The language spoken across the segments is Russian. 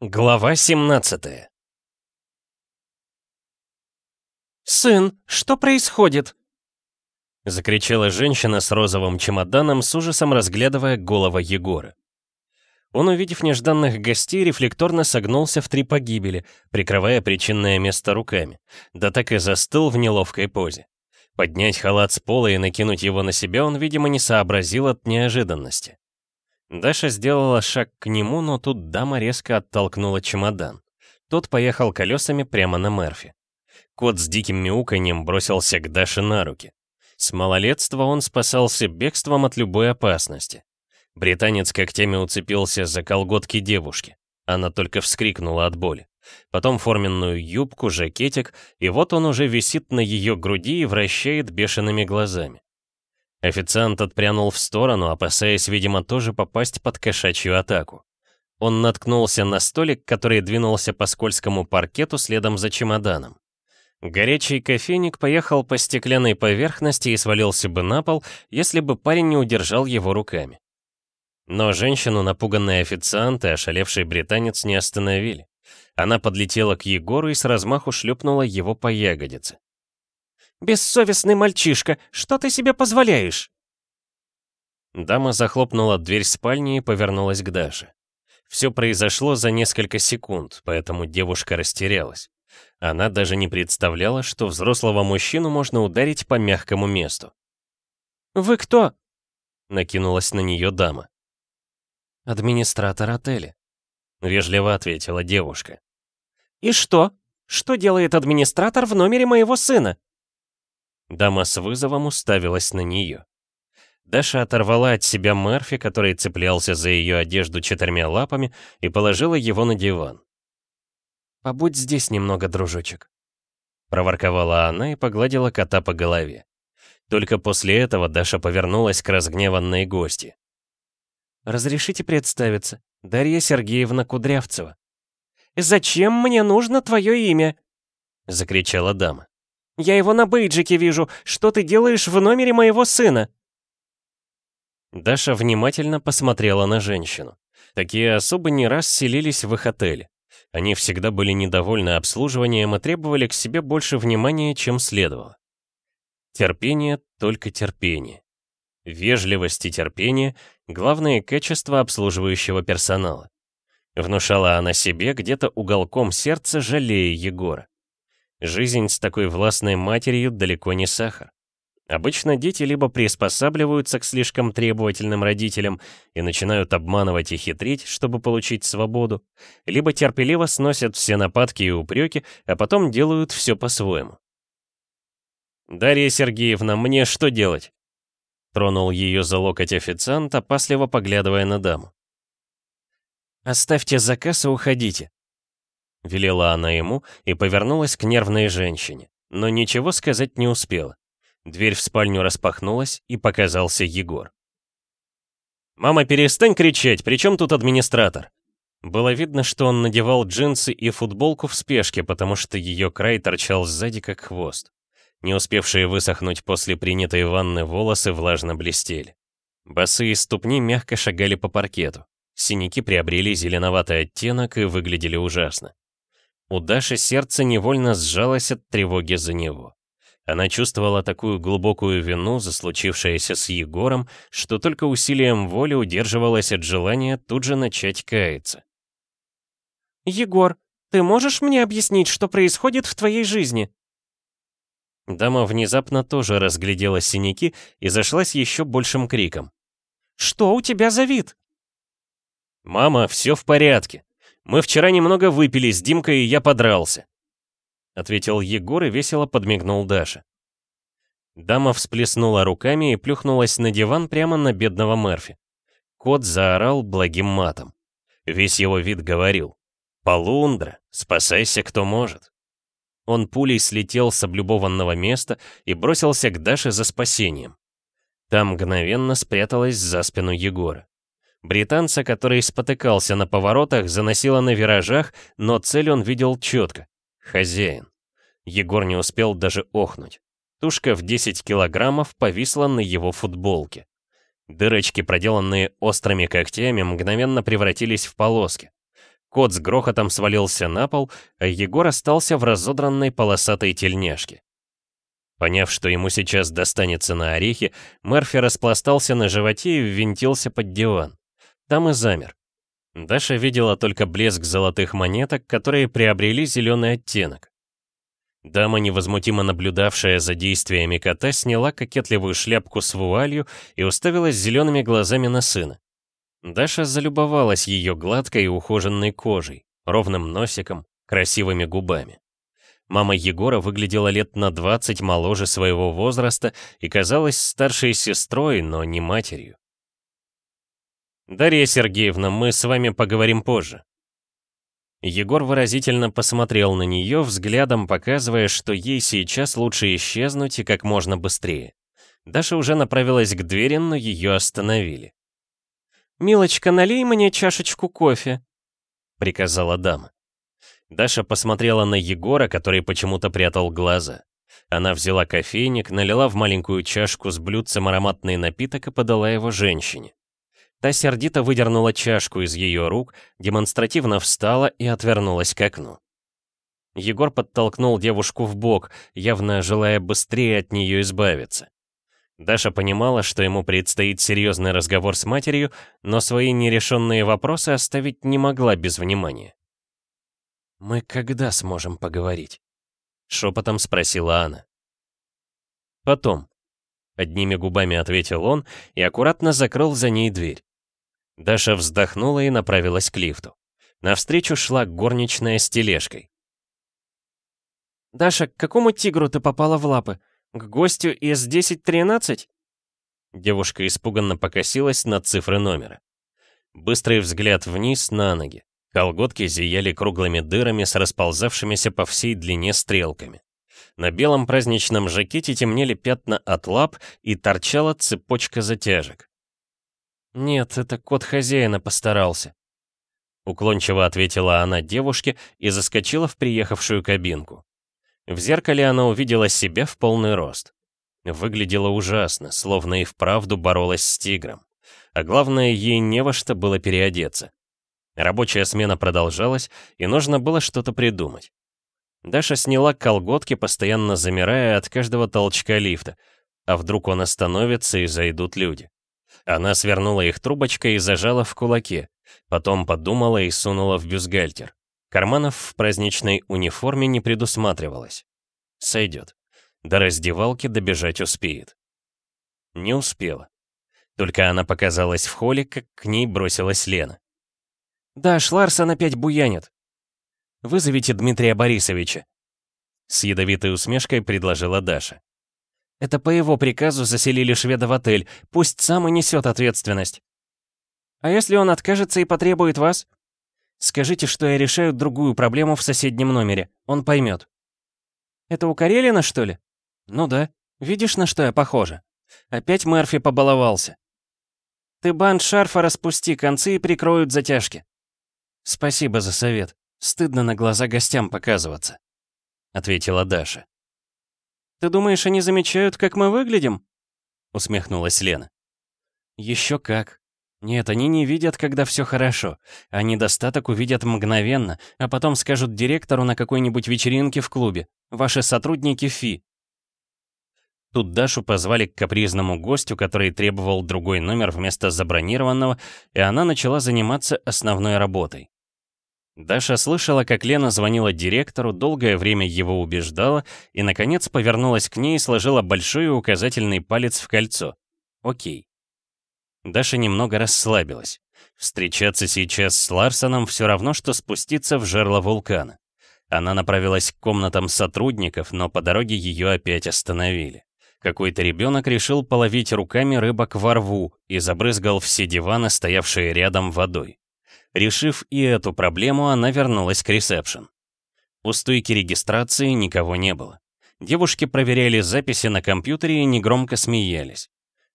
Глава 17 «Сын, что происходит?» Закричала женщина с розовым чемоданом, с ужасом разглядывая голову Егора. Он, увидев нежданных гостей, рефлекторно согнулся в три погибели, прикрывая причинное место руками, да так и застыл в неловкой позе. Поднять халат с пола и накинуть его на себя он, видимо, не сообразил от неожиданности. Даша сделала шаг к нему, но тут дама резко оттолкнула чемодан. Тот поехал колесами прямо на Мерфи. Кот с диким мяуканьем бросился к Даше на руки. С малолетства он спасался бегством от любой опасности. Британец когтями уцепился за колготки девушки. Она только вскрикнула от боли. Потом форменную юбку, жакетик, и вот он уже висит на ее груди и вращает бешеными глазами. Официант отпрянул в сторону, опасаясь, видимо, тоже попасть под кошачью атаку. Он наткнулся на столик, который двинулся по скользкому паркету следом за чемоданом. Горячий кофейник поехал по стеклянной поверхности и свалился бы на пол, если бы парень не удержал его руками. Но женщину, напуганные официант и ошалевший британец не остановили. Она подлетела к Егору и с размаху шлепнула его по ягодице. «Бессовестный мальчишка, что ты себе позволяешь?» Дама захлопнула дверь спальни и повернулась к Даше. Все произошло за несколько секунд, поэтому девушка растерялась. Она даже не представляла, что взрослого мужчину можно ударить по мягкому месту. «Вы кто?» — накинулась на нее дама. «Администратор отеля», — вежливо ответила девушка. «И что? Что делает администратор в номере моего сына?» Дама с вызовом уставилась на нее. Даша оторвала от себя Мерфи, который цеплялся за ее одежду четырьмя лапами, и положила его на диван. «Побудь здесь немного, дружочек», — проворковала она и погладила кота по голове. Только после этого Даша повернулась к разгневанной гости. «Разрешите представиться, Дарья Сергеевна Кудрявцева». «Зачем мне нужно твое имя?» — закричала дама. Я его на бейджике вижу. Что ты делаешь в номере моего сына?» Даша внимательно посмотрела на женщину. Такие особы не раз селились в их отеле. Они всегда были недовольны обслуживанием и требовали к себе больше внимания, чем следовало. Терпение, только терпение. Вежливость и терпение — главные качества обслуживающего персонала. Внушала она себе где-то уголком сердца, жалея Егора. Жизнь с такой властной матерью далеко не сахар. Обычно дети либо приспосабливаются к слишком требовательным родителям и начинают обманывать и хитрить, чтобы получить свободу, либо терпеливо сносят все нападки и упреки, а потом делают все по-своему. «Дарья Сергеевна, мне что делать?» Тронул ее за локоть официант, опасливо поглядывая на даму. «Оставьте заказ и уходите», — велела она ему и повернулась к нервной женщине, но ничего сказать не успела. Дверь в спальню распахнулась, и показался Егор. «Мама, перестань кричать, при чем тут администратор?» Было видно, что он надевал джинсы и футболку в спешке, потому что ее край торчал сзади, как хвост. Не успевшие высохнуть после принятой ванны волосы влажно блестели. Босые ступни мягко шагали по паркету. Синяки приобрели зеленоватый оттенок и выглядели ужасно. У Даши сердце невольно сжалось от тревоги за него. Она чувствовала такую глубокую вину за случившееся с Егором, что только усилием воли удерживалась от желания тут же начать каяться. «Егор, ты можешь мне объяснить, что происходит в твоей жизни?» Дама внезапно тоже разглядела синяки и зашлась еще большим криком. «Что у тебя за вид?» «Мама, все в порядке. Мы вчера немного выпили с Димкой, и я подрался», — ответил Егор и весело подмигнул Даше. Дама всплеснула руками и плюхнулась на диван прямо на бедного Мерфи. Кот заорал благим матом. Весь его вид говорил. «Полундра, спасайся, кто может». Он пулей слетел с облюбованного места и бросился к Даше за спасением. Там мгновенно спряталась за спину Егора. Британца, который спотыкался на поворотах, заносило на виражах, но цель он видел четко. Хозяин. Егор не успел даже охнуть. Тушка в 10 килограммов повисла на его футболке. Дырочки, проделанные острыми когтями, мгновенно превратились в полоски. Кот с грохотом свалился на пол, а Егор остался в разодранной полосатой тельняшке. Поняв, что ему сейчас достанется на орехи, Мерфи распластался на животе и ввинтился под диван. Там и замер. Даша видела только блеск золотых монеток, которые приобрели зеленый оттенок. Дама, невозмутимо наблюдавшая за действиями кота, сняла кокетливую шляпку с вуалью и уставилась зелеными глазами на сына. Даша залюбовалась ее гладкой и ухоженной кожей, ровным носиком, красивыми губами. Мама Егора выглядела лет на 20 моложе своего возраста и казалась старшей сестрой, но не матерью. «Дарья Сергеевна, мы с вами поговорим позже». Егор выразительно посмотрел на нее, взглядом показывая, что ей сейчас лучше исчезнуть и как можно быстрее. Даша уже направилась к двери, но ее остановили. «Милочка, налей мне чашечку кофе», — приказала дама. Даша посмотрела на Егора, который почему-то прятал глаза. Она взяла кофейник, налила в маленькую чашку с блюдцем ароматный напиток и подала его женщине. Та сердито выдернула чашку из ее рук, демонстративно встала и отвернулась к окну. Егор подтолкнул девушку в бок, явно желая быстрее от нее избавиться. Даша понимала, что ему предстоит серьезный разговор с матерью, но свои нерешенные вопросы оставить не могла без внимания. «Мы когда сможем поговорить?» — шепотом спросила она. «Потом», — одними губами ответил он и аккуратно закрыл за ней дверь. Даша вздохнула и направилась к лифту. Навстречу шла горничная с тележкой. «Даша, к какому тигру ты попала в лапы? К гостю из 1013?» Девушка испуганно покосилась на цифры номера. Быстрый взгляд вниз на ноги. Колготки зияли круглыми дырами с расползавшимися по всей длине стрелками. На белом праздничном жакете темнели пятна от лап и торчала цепочка затяжек. «Нет, это кот хозяина постарался», — уклончиво ответила она девушке и заскочила в приехавшую кабинку. В зеркале она увидела себя в полный рост. Выглядела ужасно, словно и вправду боролась с тигром. А главное, ей не во что было переодеться. Рабочая смена продолжалась, и нужно было что-то придумать. Даша сняла колготки, постоянно замирая от каждого толчка лифта. А вдруг он остановится и зайдут люди? Она свернула их трубочкой и зажала в кулаке. Потом подумала и сунула в бюстгальтер. Карманов в праздничной униформе не предусматривалось. Сойдет. До раздевалки добежать успеет. Не успела. Только она показалась в холле, как к ней бросилась Лена. «Да, Шларсон опять буянит. Вызовите Дмитрия Борисовича». С ядовитой усмешкой предложила Даша. «Это по его приказу заселили шведа в отель. Пусть сам и несет ответственность». «А если он откажется и потребует вас?» Скажите, что я решаю другую проблему в соседнем номере. Он поймет. Это у Карелина, что ли? Ну да. Видишь, на что я похожа? Опять Мерфи побаловался. Ты бант шарфа распусти, концы и прикроют затяжки. Спасибо за совет. Стыдно на глаза гостям показываться. Ответила Даша. Ты думаешь, они замечают, как мы выглядим? Усмехнулась Лена. Еще как. Нет, они не видят, когда все хорошо, а недостаток увидят мгновенно, а потом скажут директору на какой-нибудь вечеринке в клубе. Ваши сотрудники ФИ. Тут Дашу позвали к капризному гостю, который требовал другой номер вместо забронированного, и она начала заниматься основной работой. Даша слышала, как Лена звонила директору, долгое время его убеждала и, наконец, повернулась к ней и сложила большой указательный палец в кольцо. Окей. Даша немного расслабилась. Встречаться сейчас с Ларсоном все равно, что спуститься в жерло вулкана. Она направилась к комнатам сотрудников, но по дороге ее опять остановили. Какой-то ребенок решил половить руками рыбок во рву и забрызгал все диваны, стоявшие рядом водой. Решив и эту проблему, она вернулась к ресепшн. У стойки регистрации никого не было. Девушки проверяли записи на компьютере и негромко смеялись.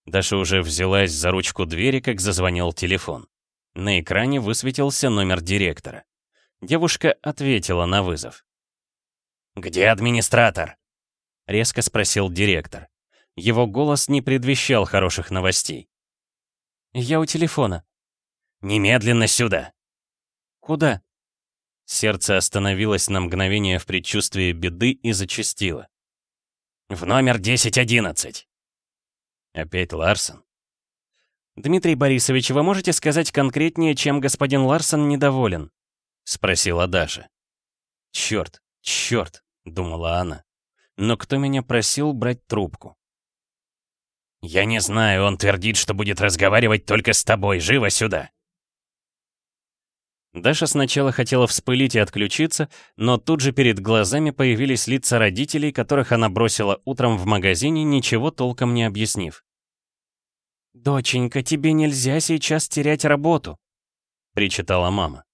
Даша уже взялась за ручку двери, как зазвонил телефон. На экране высветился номер директора. Девушка ответила на вызов. «Где администратор?» — резко спросил директор. Его голос не предвещал хороших новостей. «Я у телефона». «Немедленно сюда». «Куда?» Сердце остановилось на мгновение в предчувствии беды и зачастило. «В номер 1011!» Опять Ларсон. «Дмитрий Борисович, вы можете сказать конкретнее, чем господин Ларсон недоволен?» — спросила Даша. «Чёрт, чёрт!» — думала она. «Но кто меня просил брать трубку?» «Я не знаю, он твердит, что будет разговаривать только с тобой. Живо сюда!» Даша сначала хотела вспылить и отключиться, но тут же перед глазами появились лица родителей, которых она бросила утром в магазине, ничего толком не объяснив. «Доченька, тебе нельзя сейчас терять работу», — причитала мама.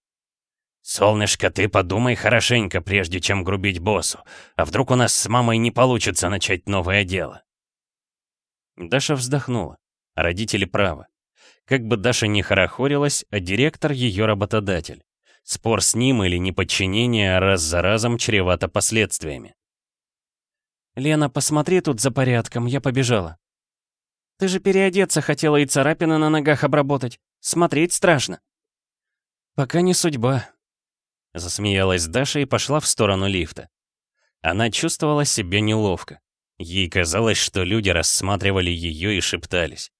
«Солнышко, ты подумай хорошенько, прежде чем грубить боссу. А вдруг у нас с мамой не получится начать новое дело?» Даша вздохнула. Родители правы. Как бы Даша ни хорохорилась, а директор ее работодатель. Спор с ним или неподчинение раз за разом чревато последствиями. «Лена, посмотри тут за порядком, я побежала». «Ты же переодеться хотела и царапины на ногах обработать. Смотреть страшно». «Пока не судьба», — засмеялась Даша и пошла в сторону лифта. Она чувствовала себя неловко. Ей казалось, что люди рассматривали ее и шептались.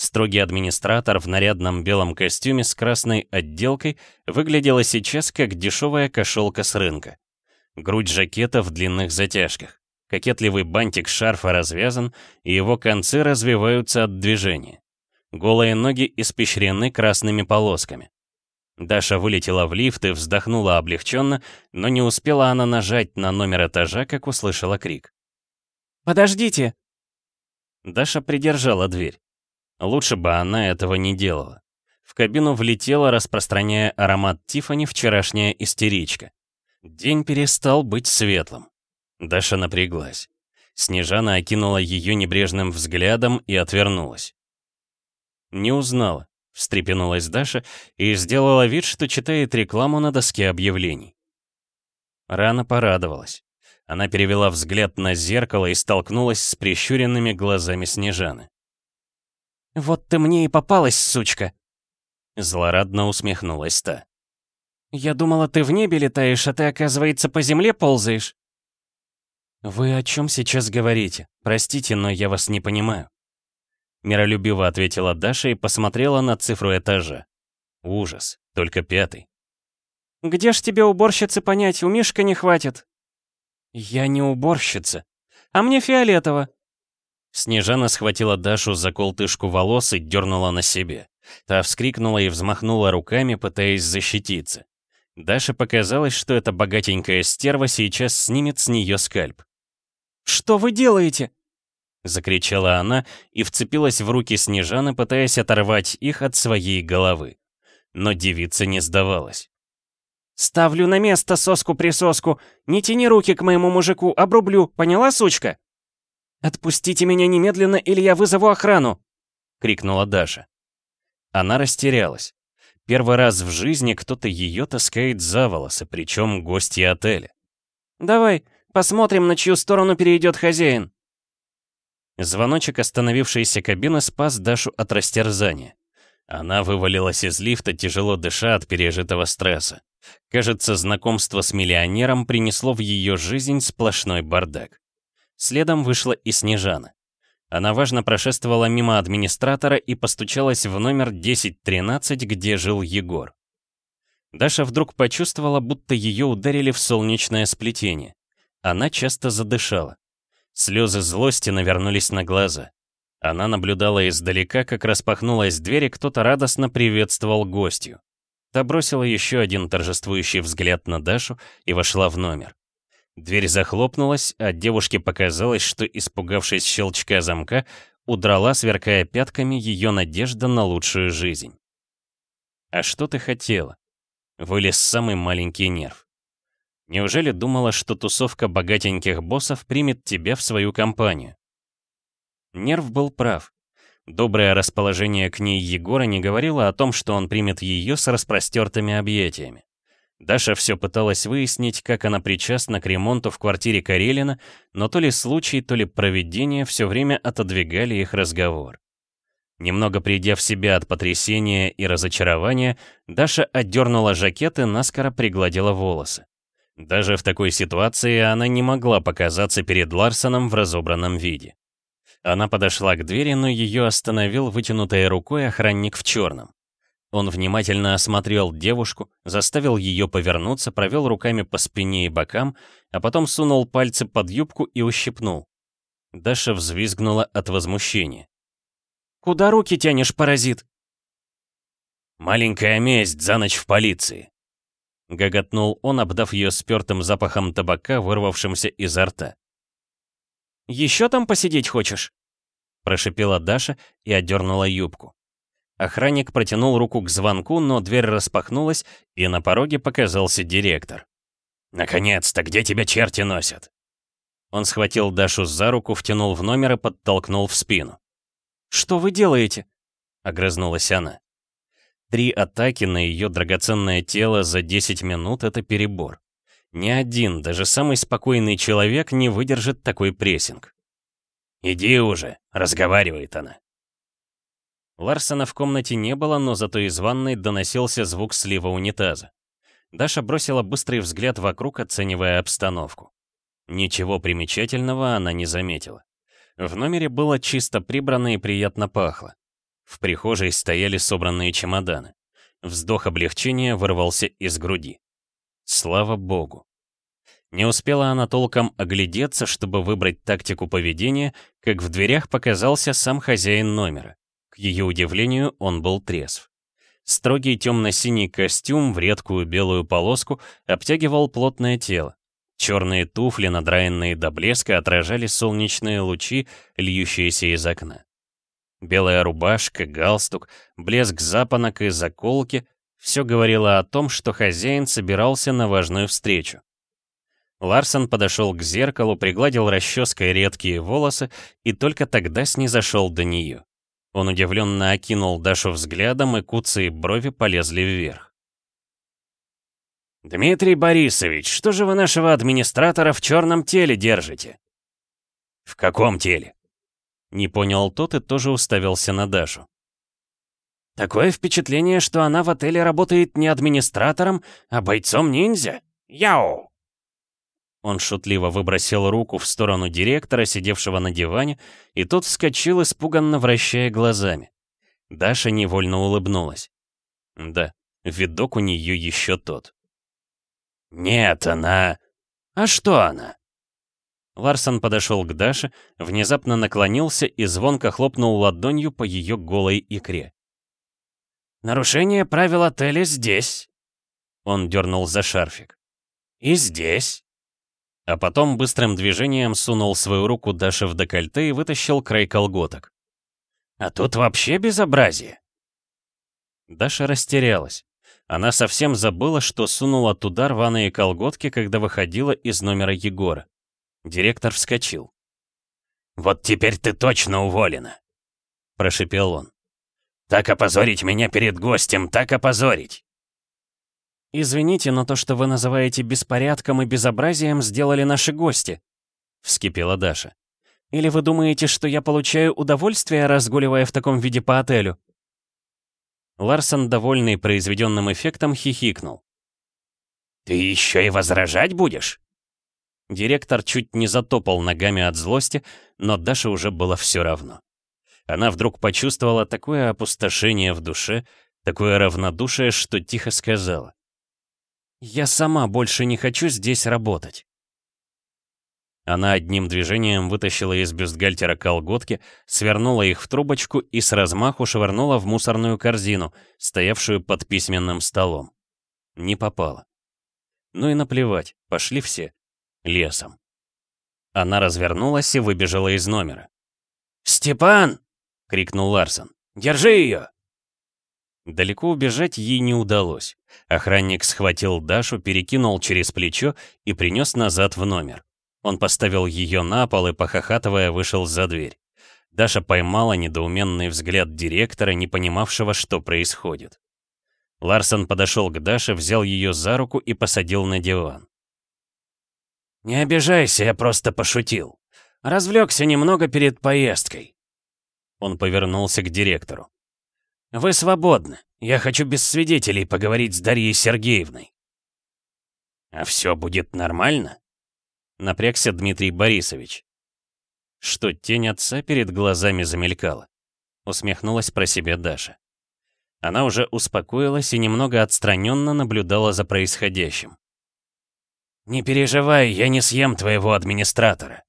Строгий администратор в нарядном белом костюме с красной отделкой выглядела сейчас как дешевая кошелка с рынка. Грудь жакета в длинных затяжках. Кокетливый бантик шарфа развязан, и его концы развиваются от движения. Голые ноги испещрены красными полосками. Даша вылетела в лифт и вздохнула облегченно, но не успела она нажать на номер этажа, как услышала крик. «Подождите!» Даша придержала дверь. Лучше бы она этого не делала. В кабину влетела, распространяя аромат Тифани вчерашняя истеричка. День перестал быть светлым. Даша напряглась. Снежана окинула ее небрежным взглядом и отвернулась. Не узнала, встрепенулась Даша и сделала вид, что читает рекламу на доске объявлений. Рано порадовалась. Она перевела взгляд на зеркало и столкнулась с прищуренными глазами Снежаны. «Вот ты мне и попалась, сучка!» Злорадно усмехнулась та. «Я думала, ты в небе летаешь, а ты, оказывается, по земле ползаешь». «Вы о чем сейчас говорите? Простите, но я вас не понимаю». Миролюбиво ответила Даша и посмотрела на цифру этажа. Ужас, только пятый. «Где ж тебе, уборщицы, понять, у Мишка не хватит?» «Я не уборщица». «А мне фиолетово», Снежана схватила Дашу за колтышку волос и дернула на себе. Та вскрикнула и взмахнула руками, пытаясь защититься. Даше показалось, что эта богатенькая стерва сейчас снимет с нее скальп. «Что вы делаете?» Закричала она и вцепилась в руки Снежаны, пытаясь оторвать их от своей головы. Но девица не сдавалась. «Ставлю на место соску-присоску. Не тяни руки к моему мужику, обрублю. Поняла, сучка?» «Отпустите меня немедленно, или я вызову охрану!» — крикнула Даша. Она растерялась. Первый раз в жизни кто-то ее таскает за волосы, причем гости отеля. «Давай, посмотрим, на чью сторону перейдет хозяин». Звоночек остановившейся кабины спас Дашу от растерзания. Она вывалилась из лифта, тяжело дыша от пережитого стресса. Кажется, знакомство с миллионером принесло в ее жизнь сплошной бардак. Следом вышла и Снежана. Она важно прошествовала мимо администратора и постучалась в номер 1013, где жил Егор. Даша вдруг почувствовала, будто ее ударили в солнечное сплетение. Она часто задышала. Слезы злости навернулись на глаза. Она наблюдала издалека, как распахнулась дверь, и кто-то радостно приветствовал гостью. Та бросила еще один торжествующий взгляд на Дашу и вошла в номер. Дверь захлопнулась, а девушке показалось, что, испугавшись щелчка замка, удрала, сверкая пятками, ее надежда на лучшую жизнь. «А что ты хотела?» Вылез самый маленький нерв. Неужели думала, что тусовка богатеньких боссов примет тебя в свою компанию? Нерв был прав. Доброе расположение к ней Егора не говорило о том, что он примет ее с распростертыми объятиями. Даша все пыталась выяснить, как она причастна к ремонту в квартире Карелина, но то ли случай, то ли проведение все время отодвигали их разговор. Немного придя в себя от потрясения и разочарования, Даша отдернула жакет и наскоро пригладила волосы. Даже в такой ситуации она не могла показаться перед Ларсоном в разобранном виде. Она подошла к двери, но ее остановил вытянутой рукой охранник в черном. Он внимательно осмотрел девушку, заставил ее повернуться, провел руками по спине и бокам, а потом сунул пальцы под юбку и ущипнул. Даша взвизгнула от возмущения. «Куда руки тянешь, паразит?» «Маленькая месть за ночь в полиции», — гоготнул он, обдав ее спертым запахом табака, вырвавшимся изо рта. «Еще там посидеть хочешь?» — прошипела Даша и отдернула юбку. Охранник протянул руку к звонку, но дверь распахнулась, и на пороге показался директор. «Наконец-то, где тебя черти носят?» Он схватил Дашу за руку, втянул в номер и подтолкнул в спину. «Что вы делаете?» — огрызнулась она. Три атаки на ее драгоценное тело за 10 минут — это перебор. Ни один, даже самый спокойный человек не выдержит такой прессинг. «Иди уже», — разговаривает она. Ларсона в комнате не было, но зато из ванной доносился звук слива унитаза. Даша бросила быстрый взгляд вокруг, оценивая обстановку. Ничего примечательного она не заметила. В номере было чисто прибрано и приятно пахло. В прихожей стояли собранные чемоданы. Вздох облегчения вырвался из груди. Слава богу. Не успела она толком оглядеться, чтобы выбрать тактику поведения, как в дверях показался сам хозяин номера. Ее удивлению, он был трезв. Строгий темно-синий костюм в редкую белую полоску обтягивал плотное тело. Черные туфли, надраенные до блеска, отражали солнечные лучи, льющиеся из окна. Белая рубашка, галстук, блеск запонок и заколки — все говорило о том, что хозяин собирался на важную встречу. Ларсон подошел к зеркалу, пригладил расческой редкие волосы и только тогда снизошел до нее. Он удивленно окинул Дашу взглядом, и куцы брови полезли вверх. «Дмитрий Борисович, что же вы нашего администратора в черном теле держите?» «В каком теле?» Не понял тот и тоже уставился на Дашу. «Такое впечатление, что она в отеле работает не администратором, а бойцом-ниндзя. Яу!» Он шутливо выбросил руку в сторону директора, сидевшего на диване, и тот вскочил, испуганно вращая глазами. Даша невольно улыбнулась. Да, видок у нее еще тот. «Нет, она...» «А что она?» Ларсон подошел к Даше, внезапно наклонился и звонко хлопнул ладонью по ее голой икре. «Нарушение правил отеля здесь!» Он дернул за шарфик. «И здесь!» А потом быстрым движением сунул свою руку Даше в декольте и вытащил край колготок. «А тут вообще безобразие!» Даша растерялась. Она совсем забыла, что сунула туда рваные колготки, когда выходила из номера Егора. Директор вскочил. «Вот теперь ты точно уволена!» Прошипел он. «Так опозорить меня перед гостем, так опозорить!» «Извините, но то, что вы называете беспорядком и безобразием, сделали наши гости», — вскипела Даша. «Или вы думаете, что я получаю удовольствие, разгуливая в таком виде по отелю?» Ларсон, довольный произведенным эффектом, хихикнул. «Ты еще и возражать будешь?» Директор чуть не затопал ногами от злости, но Даше уже было все равно. Она вдруг почувствовала такое опустошение в душе, такое равнодушие, что тихо сказала. «Я сама больше не хочу здесь работать». Она одним движением вытащила из бюстгальтера колготки, свернула их в трубочку и с размаху швырнула в мусорную корзину, стоявшую под письменным столом. Не попала. Ну и наплевать, пошли все. Лесом. Она развернулась и выбежала из номера. «Степан!» — крикнул Ларсон. «Держи ее!» Далеко убежать ей не удалось. Охранник схватил Дашу, перекинул через плечо и принес назад в номер. Он поставил ее на пол и, похохатывая, вышел за дверь. Даша поймала недоуменный взгляд директора, не понимавшего, что происходит. Ларсон подошел к Даше, взял ее за руку и посадил на диван. «Не обижайся, я просто пошутил. Развлекся немного перед поездкой». Он повернулся к директору. «Вы свободны. Я хочу без свидетелей поговорить с Дарьей Сергеевной». «А все будет нормально?» Напрягся Дмитрий Борисович. Что, тень отца перед глазами замелькала? Усмехнулась про себя Даша. Она уже успокоилась и немного отстраненно наблюдала за происходящим. «Не переживай, я не съем твоего администратора».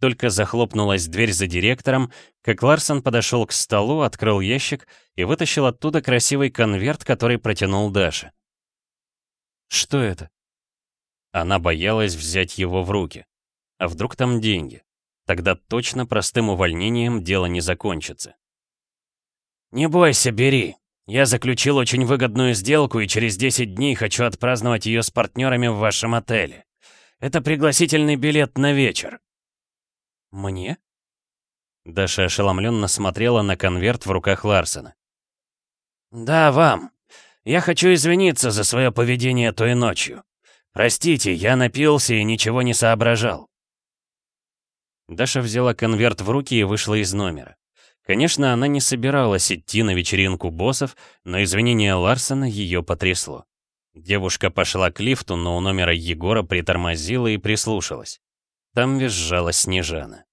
Только захлопнулась дверь за директором, как Ларсон подошел к столу, открыл ящик и вытащил оттуда красивый конверт, который протянул Даше. «Что это?» Она боялась взять его в руки. А вдруг там деньги? Тогда точно простым увольнением дело не закончится. «Не бойся, бери. Я заключил очень выгодную сделку и через 10 дней хочу отпраздновать ее с партнерами в вашем отеле. Это пригласительный билет на вечер». «Мне?» Даша ошеломленно смотрела на конверт в руках Ларсена. «Да, вам. Я хочу извиниться за свое поведение той ночью. Простите, я напился и ничего не соображал». Даша взяла конверт в руки и вышла из номера. Конечно, она не собиралась идти на вечеринку боссов, но извинение Ларсона ее потрясло. Девушка пошла к лифту, но у номера Егора притормозила и прислушалась. Там визжала Снежана.